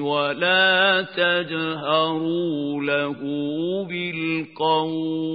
ولا تجهروا له بالقول.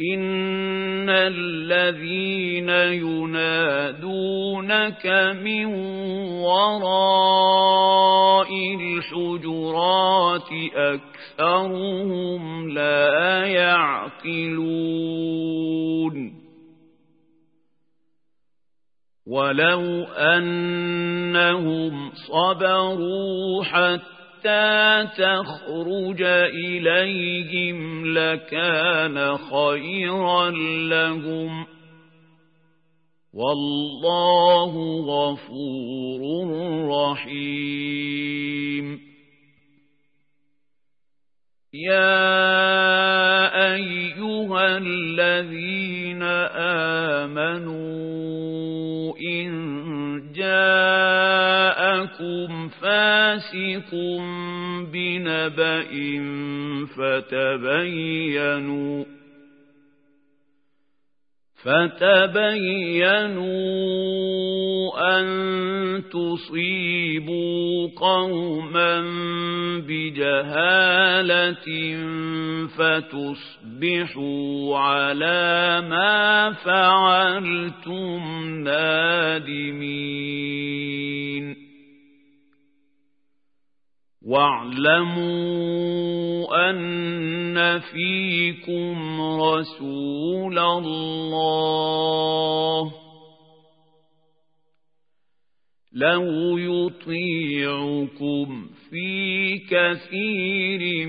إن الذين ينادونك من وراء الحجرات أكثرهم لا يعقلون ولو أنهم صبروا حتى حتى تخرج إليهم لكان خيرا لهم والله غفور رحيم يا بنبأ فتبينوا فتبينوا أن تصيبوا قوما بجهالة فتصبحوا على ما فعلتم نادمين واعلموا أن فيكم رسول الله. لو يطيعكم في كثير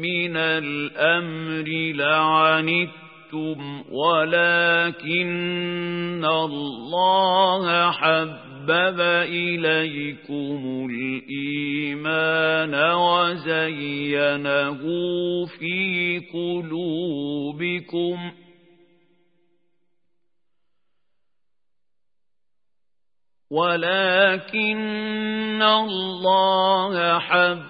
من الأمر لعنتم ولكن الله حب حبب إليكم الإيمان وزينه في قلوبكم ولكن الله حب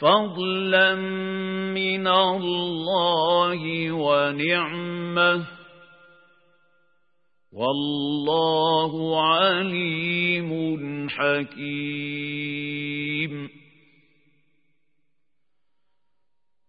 فضلا من الله ونعمه والله عليم حكيم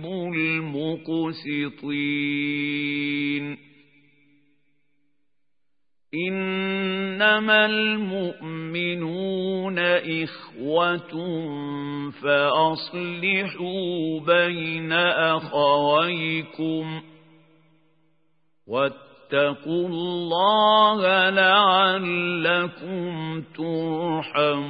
يحب المقسطين. إنما المؤمنون إخوة فأصلحوا بين أخويكم واتقوا الله لعلكم ترحمون.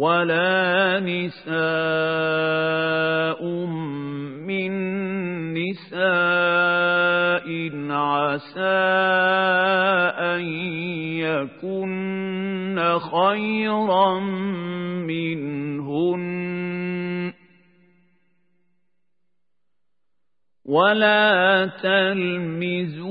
ولا نساء من نساء عسى أن يكن خيرا منهن. ولا تلمزوا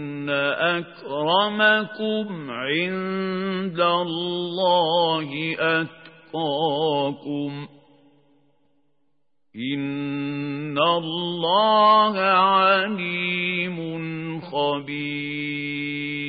أكرمكم عند الله أتقاكم. إن الله عليم خبير.